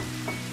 Thank you.